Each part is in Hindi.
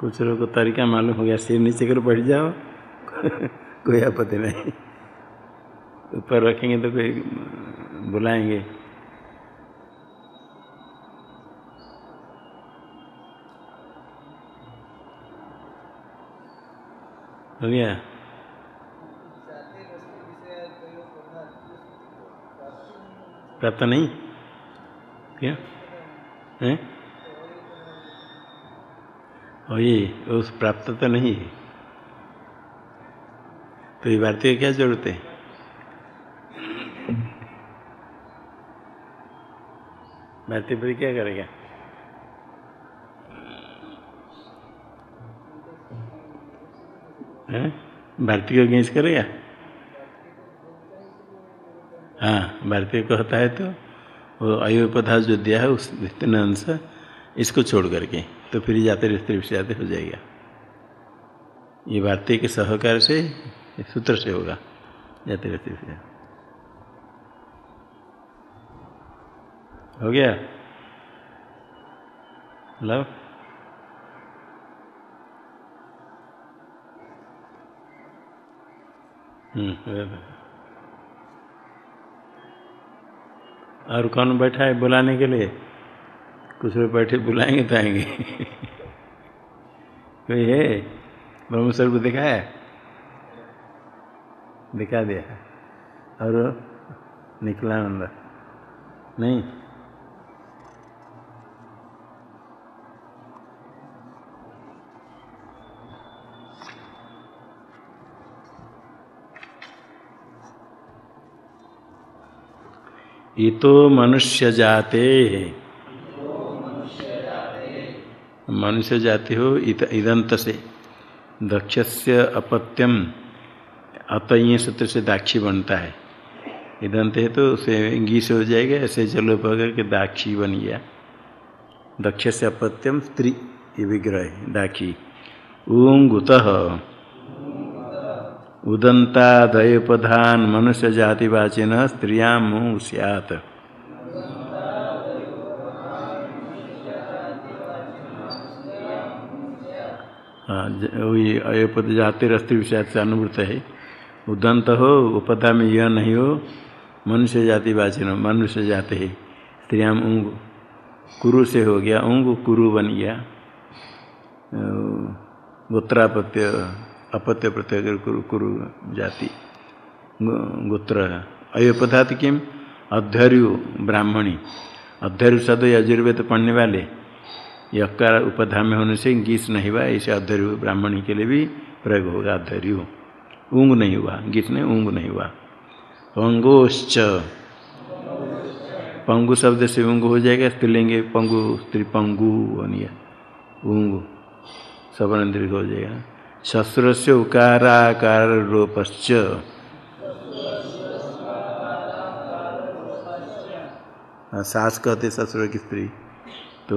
कुछ लोग को तरीका मालूम हो गया, सिर नीचे कर बैठ जाओ, कोई आपत्ति नहीं। ऊपर रखेंगे तो कोई बुलाएँगे। हो गया? प्राप्त नहीं? क्या? है? और ये, उस प्राप्त तो नहीं है। तो ये भारतीय क्या ज़रूरत है? भारतीय पर क्या करेगा? भारतीय को अगेंस्ट करेगा? हाँ भारतीय कहता है तो वो अयो पदार्थ जो दिया है, उस इतने अंश इसको छोड़ करके तो फिर जाते रिश्ते जाते हो जाएगा। ये भारतीय के सहकार से, सूत्र से होगा। जाते रहते हो गया? लव और कौन बैठा है बुलाने के लिए? कुछ लोग बैठे बुलाएँगे तो आएँगे। कोई है? सर को दिखाया दिखा दिया। और निकला अंदर नहीं इतो मनुष्य जाते मनुष्य जाति हो, इत, इदंत से। दक्ष से अपत्यम, अतय सूत्र से दाक्षी बनता है। इदंत है तो उसे गी से हो जाएगा, ऐसे जलो पकड़ के दाक्षी बन गया। दक्ष से अपत्यम, स्त्री, ये विग्रह दाक्षी। ऊंगुत उदंतादयोपधान, मनुष्य जातिवाचिन स्त्रियाँ मुँह वही अयोपद जाति रस्त्री विषय से अनुभूत है। उदंत हो, उपदा में यह नहीं हो, मनुष्य जाति वाचिन मनुष्य जाति है। स्त्रियाम उंग कुरु से हो गया, उंग कुरु बन गया। गोत्रापत्य, अपत्य प्रत्यय कुरु कुरु जाति। गोत्र। अयोपदात किम? अध्यर्यु ब्राह्मणी। अध्यर्यु सद यजुर्वेद पढ़ने वाले यकार उपधा में होने से गीस नहीं हुआ, ऐसे अध्यर्यु ब्राह्मणी के लिए भी प्रयोग होगा अध्यर्यु ऊंग नहीं हुआ गीत नहीं, ऊंग नहीं हुआ। पंगोश्च। पंगु शब्द से ऊंग हो जाएगा स्त्रीलिंग पंगु स्त्री पंगु बनिया ऊंग सवर्ण दीर्घ हो जाएगा। शस्त्र से उकाराकार रूपश्च। सास कहते ससुर की स्त्री। तो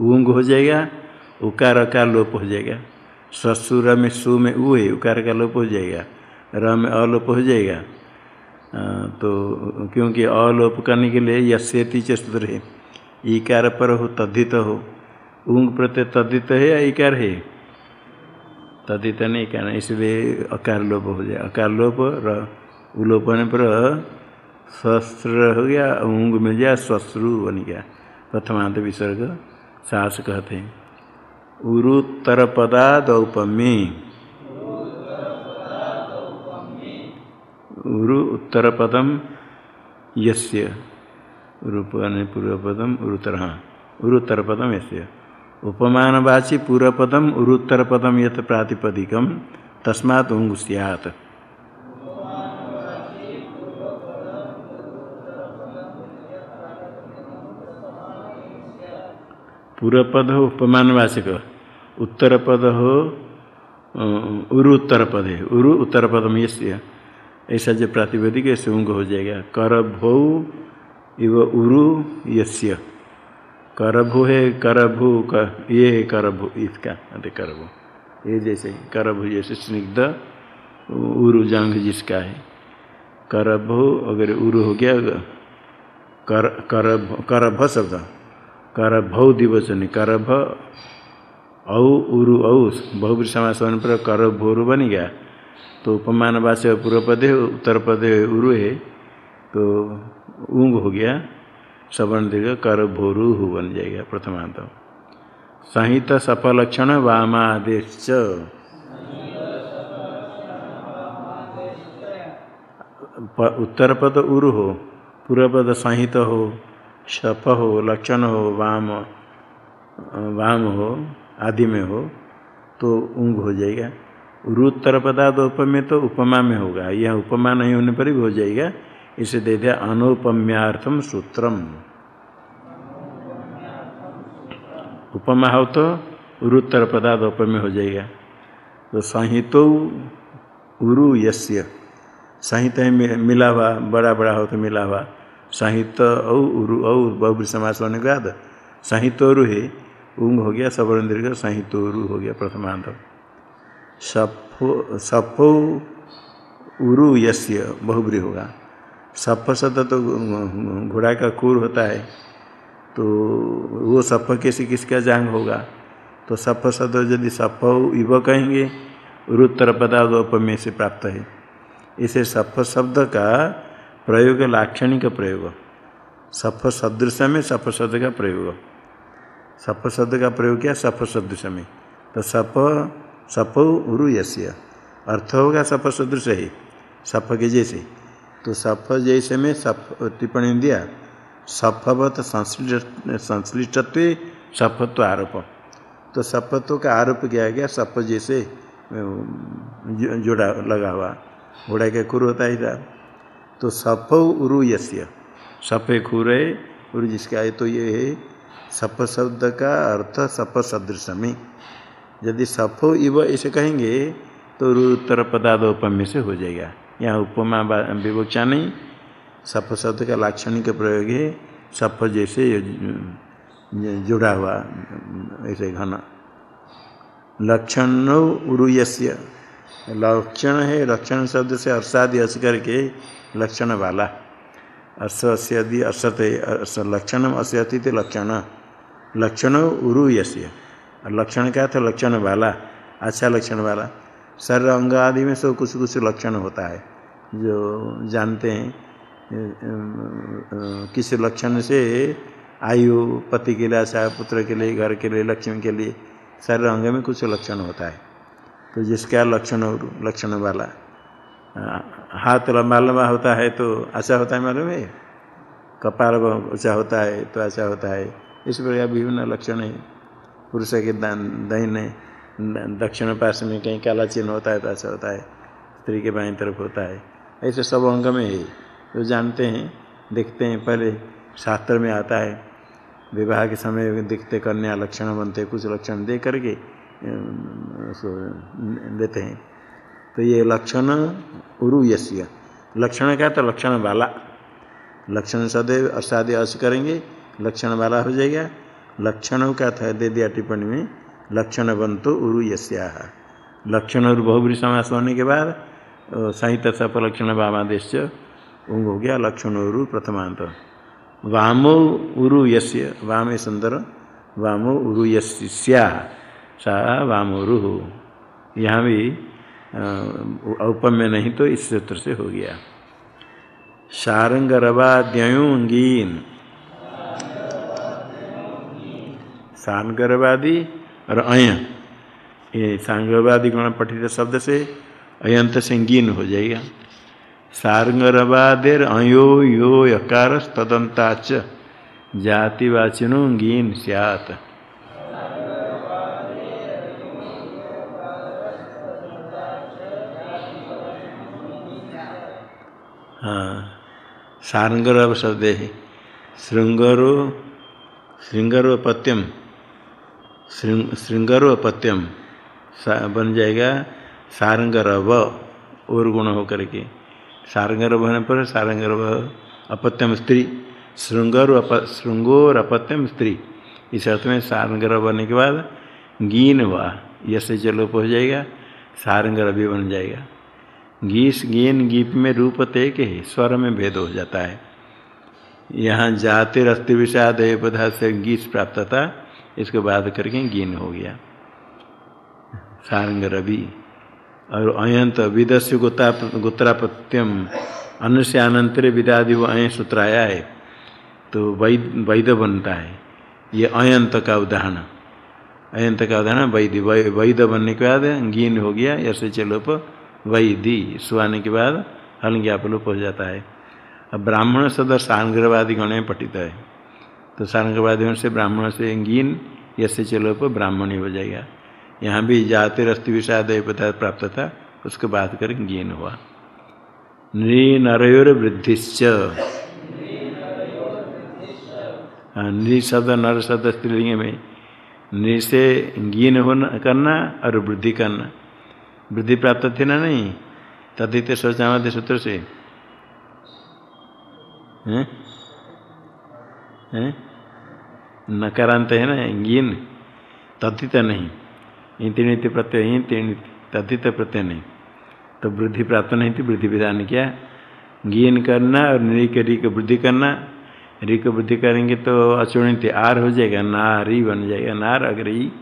ऊंग हो जाएगा, उकार का लोप हो जाएगा। ससुर में सु में ऊ है, उकार का लोप हो जाएगा। र में अलोप हो जाएगा। तो क्योंकि अलोप करने के लिए यस्यति सूत्र है। ईकार पर हो, तद्धित हो। ऊंग प्रत्यय तद्धित है या इकार है? तद्धित नहीं कहना इसलिए अकार लोप हो जाए। अकार लोप र उलोप होने पर शस्त्र हो गया ऊंग मिल गया श्वश्रु बन गया। प्रथमांत विसर्ग सास कहते हैं। उरुत्तर पदादौपमे उरु उत्तर पदम यस्य। रूप पूर्व पदम उरुतर। हाँ उरुत्तर पदम यस्य। उपमानवाची पूर्व पदम उरुत्तर पदम यत प्रातिपदिकम तस्मात् उंग सियात पूर्व पद हो, उपमानवाचक उत्तर पद हो उरु उत्तर पद है। उरु उत्तर पद में यस्य। ऐसा जो प्रातिपदिक ऐसे उंग हो जाएगा। कर भौ इव उरु यस्य। करभु है, करभु का, ये है करभु, इसका अरे करभु। ये जैसे करभु जैसे स्निग्ध, उरु जंग जिसका है। करभु, अगर उरु हो गया कर, करभ करभ शब्द। करभ दिवचन करभ औ उरु औ बहुब्री समास होने पर कर भोरु बन गया। तो उपमान वाच्य पूर्व पद है, उत्तर पद उरु है। तो ऊंग हो गया, सवर्ण दीर्घ कर भोरु बन जाएगा प्रथमांत। संहित सफलक्षण वामादेश उत्तर पद उरु हो, पूर्व पद संहित हो सफ हो लक्षण हो वाम वाम हो, आदि में हो तो ऊंग हो जाएगा। उरुत्तर पदार्थ उपमेय तो उपमा में होगा। यह उपमा नहीं होने पर भी हो जाएगा। इसे दे दिया अनुपम्यार्थम सूत्रम। उपमा हो तो उरुत्तर पदार्थ उपमेय हो जाएगा। तो संहितो उरु यस्य। संहित मिला हुआ बड़ा बड़ा हो तो मिला हुआ। संहित औ उरु, औ बहुब्री समास होने के बाद संहितोरु है, उंग हो गया सवर्ण दीर्घ संहितोरु हो गया प्रथमांत। सफो सफो उरु यस्य, बहुब्री होगा। सफ शब्द तो घोड़ा का कूर होता है तो वो सफ किसी, किसका जांग होगा। तो सफ शब्द यदि सफ इव कहेंगे रुत्तर पदार्थ में से प्राप्त है। इसे सफ शब्द का प्रयोग लाक्षणिक प्रयोग। सफ सदृश में सफ शब्द का प्रयोग। सफ शब्द का प्रयोग किया? सफ सदृश में तो सफ सफ उरु यश्य अर्थ होगा सफ सदृश ही सफ के जैसे। तो सफ जैसे में सफ टिप्पणी दिया। सफवत संश्लिष्ट, संश्लिष्टत्व सफत्व आरोप। तो सफत्व का आरोप किया गया सफ जैसे जोड़ा, लगा हुआ। घोड़ा के खुर होता ही था तो सफ उरु यस्य सफे खुर, उरु जिसका है तो ये है सफ शब्द का अर्थ सफ सदृश में यदि सफो इव ऐसे कहेंगे तो रु उत्तर पदादोपम से हो जाएगा। यहाँ उपमा विवक्षा नहीं सफ शब्द का लाक्षणिक प्रयोग है सफ जैसे जुड़ा हुआ ऐसे घन। लक्षण उरुयस्य। लक्षण है, लक्षण शब्द से अर्षादि अस करके लक्षण वाला। अर्ष अस्यदि असत लक्षण अस्यति लक्षण। लक्षण उरुयस्य। लक्षण क्या था? लक्षण वाला। अच्छा लक्षण वाला। शरीर अंग आदि में सब कुछ कुछ लक्षण होता है। जो जानते हैं किसी लक्षण से? आयु, पति के लिए अच्छा पुत्र के लिए, घर के लिए, लक्ष्मी के लिए शरीर अंग में कुछ लक्षण होता है। तो जिसका लक्षण लक्षण वाला। हाथ लंबा लंबा होता है तो अच्छा होता है मालूम है? कपाल ऊँचा होता है तो अच्छा होता है। इस प्रकार विभिन्न लक्षण है। पुरुष के दाहिने, दक्षिण पार्श्व में कहीं काला चिन्ह होता है तो ऐसा होता है। स्त्री के बाएँ तरफ़ होता है। ऐसे सब अंग में है। जो जानते हैं, देखते हैं, पहले शास्त्र में आता है। विवाह के समय दिखते कन्या लक्षण बनते, कुछ लक्षण दे करके देते हैं। तो ये लक्षण उरु यश्य लक्षण क्या तो लक्षण वाला लक्षण सदैव असादि अस करेंगे, लक्षण वाला हो जाएगा। लक्षणों का था, दे दिया टिप्पणी में, लक्षण बंतो उरु यस्या। लक्षण और बहुबरी समास होने के बाद साहित्य सपलक्षण वामादेश उंग हो गया लक्षण उरु प्रथमांत। वामो उरु यस्य, वाम सुंदर, वामो उरु यस्या, सा वाम उरु। यहाँ भी औपम्य नहीं तो इस सूत्र से हो गया। सारंग रवाद्यूंगीन सांगरवादी और अय। ये सांगरवादी गुण पठित शब्द से अयंत संगीन हो जाएगा। सारंगरवादेर अयो यो यकार तदंताच जातिवाचिनो गीन सियात। सारंगर शब्द है। श्रृंगरो, श्रृंगरोपत्यम श्रृंगरोपत्यम बन जाएगा सारंगरव, और गुण होकर के। सारंगरव होने पर सारंगरव अपत्यम स्त्री श्रृंगर अप श्रृंगोर अपत्यम स्त्री। इस अर्थ में सारंगर बनने के बाद गीन हुआ यश जलोप हो जाएगा सारंगर भी बन जाएगा। गीस गीन गीप में रूप तेक है स्वर में भेद हो जाता है। यहाँ जाते रस्ते विषाद पदार्थ से गीस प्राप्त था, इसको बाद करके गीन हो गया। सारंग रवि, और अयंत विदस्य गोता गोत्रापत्यम अनंतर विदादि वो अय सूत्र आया है तो वैद वैद बनता है। ये अयंत का उदाहरण। अयंत का उदाहरण वैदि वैद बनने के बाद गीन हो गया ऐसे चलोप वैदि सुहाने के बाद हल ज्ञापलोप हो जाता है। अब ब्राह्मण सदर सांग्रवादी गण में पठित है। तो सांग्रवादी से ब्राह्मण से गीन यसे चलोप ब्राह्मण ही हो जाएगा। यहाँ भी जाते रस्ती विषाद पदार्थ प्राप्त था, उसके बाद कर गीन हुआ। नृ नरयोर वृद्धिश्च नृ नर शब्द स्त्रीलिंग में। नृ से होना, करना और वृद्धि करना। वृद्धि प्राप्त थी ना नहीं? तदित सोचामध्य सूत्र से नकारांत है ना? गीन। तथित नहीं। इंतिणित प्रत्यय इंतिणित तथित प्रत्यय नहीं। तो वृद्धि प्राप्त नहीं थी, वृद्धि विधान किया? गिन करना और निरिक रिक वृद्धि करना। रिक वृद्धि करेंगे तो अचुणित आर हो जाएगा, नारी बन जाएगा। नार अगर ही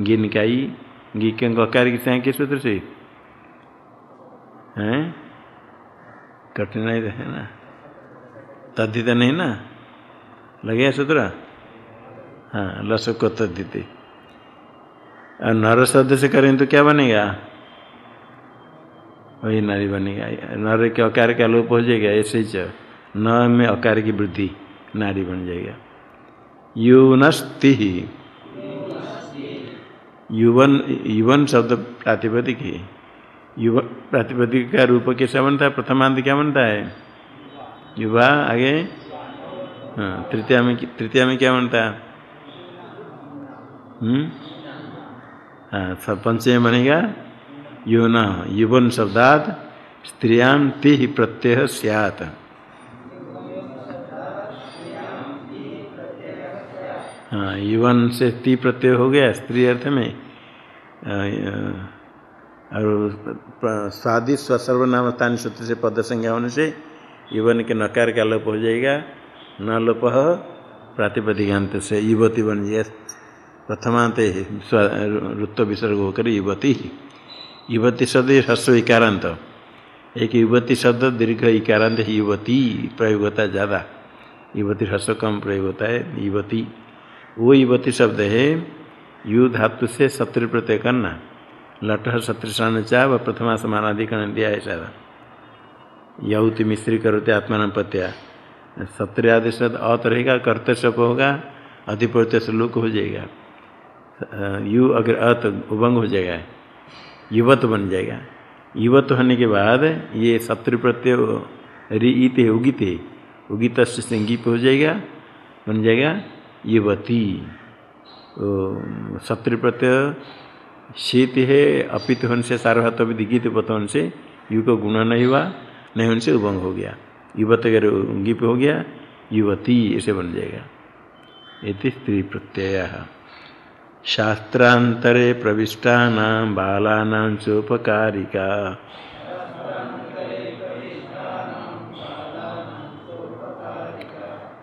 गिन का ही गी के गकार की किस सूत्र से? हैं? कठिनाई तो है ना। तद्धित नहीं ना? लगे सूत्र हाँ लसक को तद्धित। और नर शब्द से करें तो क्या बनेगा? वही नारी बनेगा। नर के अकार का लोप हो जाएगा, ऐसे ही न में अकार की वृद्धि, नारी बन जाएगा। युवनस्ति युवन युवन शब्द प्रातिपदिक ही। युवा, प्रातिपदिक का रूप कैसा बनता है? प्रथमांत क्या बनता है? युवा, आगे? हाँ तृतीया में तृतीया में क्या बनता है? हम्म? हाँ सब पंचम बनेगा, युवन युवन शब्दात, स्त्रियाँ ति प्रत्यय सियात। युवन से ती प्रत्यय हो गया स्त्री अर्थ में। और स्वादि स्वसर्वनाम स्थान सूत्र से पद संज्ञा होने से युवन के नकार का लोप हो जाएगा। न लोप प्रातिपदिकांत से युवती बन जाए प्रथमांत ऋत्व विसर्ग होकर युवती। युवती शब्द ह्रस्व इकारांत। एक युवती शब्द, दीर्घ इकारांत युवती, प्रयोग होता है ज़्यादा। युवती ह्रस्व कम प्रयोग होता है, युवती। वो युवती शब्द है यु धातु से शत्रु प्रत्यय करना। लट शत्रुषण चाह व प्रथमा समानाधिकरण दिया है शायद। यहुति मिश्री करते आत्मान प्रत्या सत्र शब्द अत रहेगा, कर्त शप होगा अधिप्रत्यय से लुक हो जाएगा। यु अगर अत उभंग हो जाएगा, युवत बन जाएगा। युवत होने के बाद ये शत्रु प्रत्यय रीत उगित उगित से संगीप हो जाएगा, बन जाएगा। युवती शत्रु प्रत्यय शीत है, अपित होने से सार्वधात दिगित पत होने से यु को गुण नहीं हुआ, नहीं होने से उभंग हो गया। युवत अगर गिप हो गया, युवती ऐसे बन जाएगा। ये स्त्री प्रत्यय शास्त्रांतरे प्रविष्टा बाला चोपकारिका।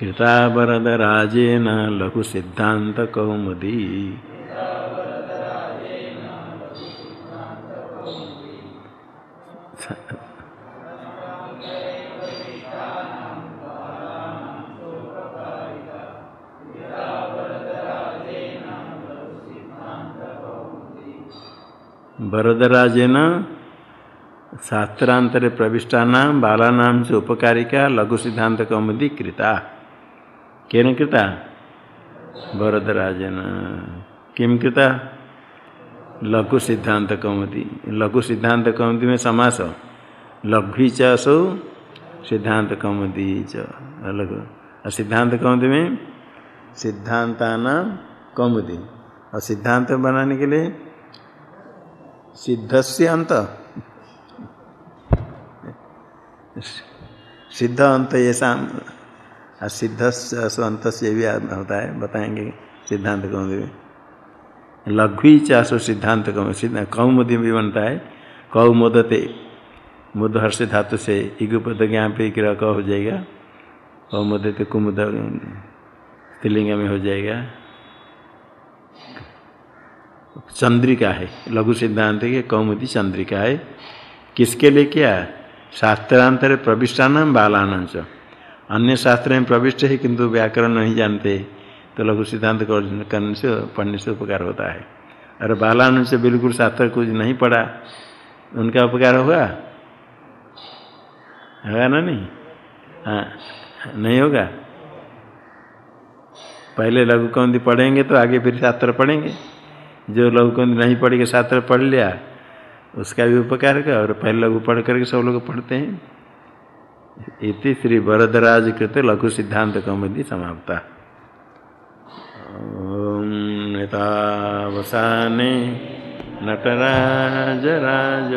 कृतावरदराजेन लघु सिद्धांत कौमुदी। वरदराजेन शास्त्रांतरे प्रविष्टा बाला से उपकारिका लघु सिद्धांत कौमुदी कृता। केन कृता वरदराजन किम कृता लघु सिद्धांत कौमुदी लघु सिद्धांत कौमुदी में समास लघु चौ सिद्धांत कौमुदी च अलग और सिद्धांत कौमुदी में सिद्धांताना कौमुदी और सिद्धांत बनाने के लिए सिद्ध से अंत सिद्ध अंत ऐसा सिद्ध अंत से भी होता है, बताएँगे सिद्धांत कौमुदी में लघु चाशो सिद्धांत कौम कौमुदी भी बनता है। कौमुदते मुद हर्ष धातु से इगुपद ज्ञान पे क्रिया क हो जाएगा। कौमुदते कुमुद स्त्रीलिंग में हो जाएगा। चंद्रिका है, लघु सिद्धांत के कौमुदी चंद्रिका है। किसके लिए क्या? शास्त्रांतर प्रविष्टान बालान अन्य शास्त्र में प्रविष्ट है, किंतु व्याकरण नहीं जानते। तो लघु सिद्धांत करने से, पढ़ने से उपकार होता है। और बालान से बिल्कुल शास्त्र कुछ नहीं पढ़ा, उनका उपकार होगा? होगा ना नहीं? हाँ नहीं होगा? पहले लघु कौंदी पढ़ेंगे तो आगे फिर शास्त्र पढ़ेंगे। जो लघु कौंदी नहीं पढ़ेंगे शास्त्र पढ़ लिया, उसका भी उपकार का और पहले लघु पढ़ करके सब लोग पढ़ते हैं। इति श्री वरदराज कृत लघु सिद्धांत कौमुदी समाप्ता। नेतावसाने नटराज राज